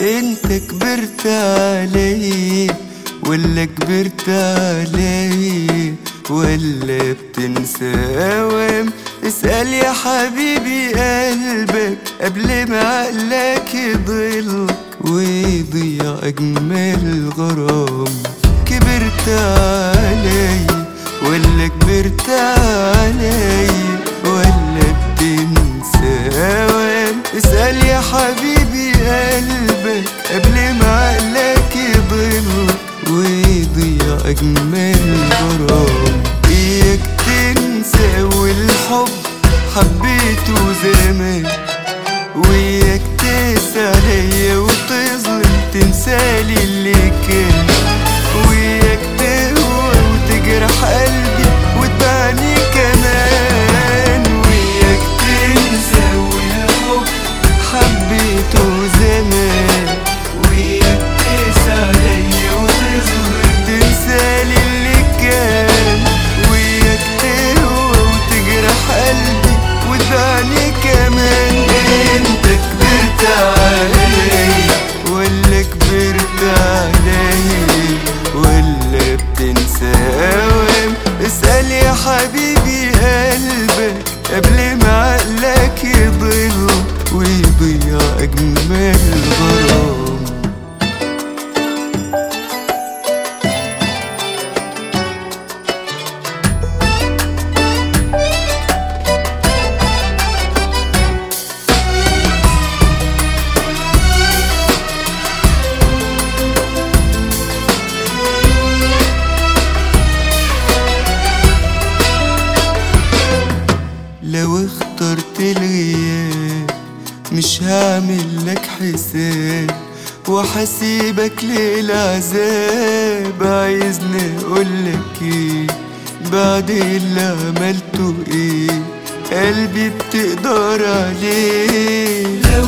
انت كبرت علي ولا كبرت علي ولا بتنسى اوام اسأل يا حبيبي قلبك قبل ما عقلك يضلك ويضيع اجمل غرام. كبرت علي ولا كبرت علي ويضيع أجمل غرام إياك تنسى والحب حبيته زمان وياك تسعى ليا وتظلم تنسالي اللي كان. مش هعمل لك حساب وحسيبك للعذاب عايزني اقولك ايه بعد اللي عملته ايه قلبي بتقدر عليه. لو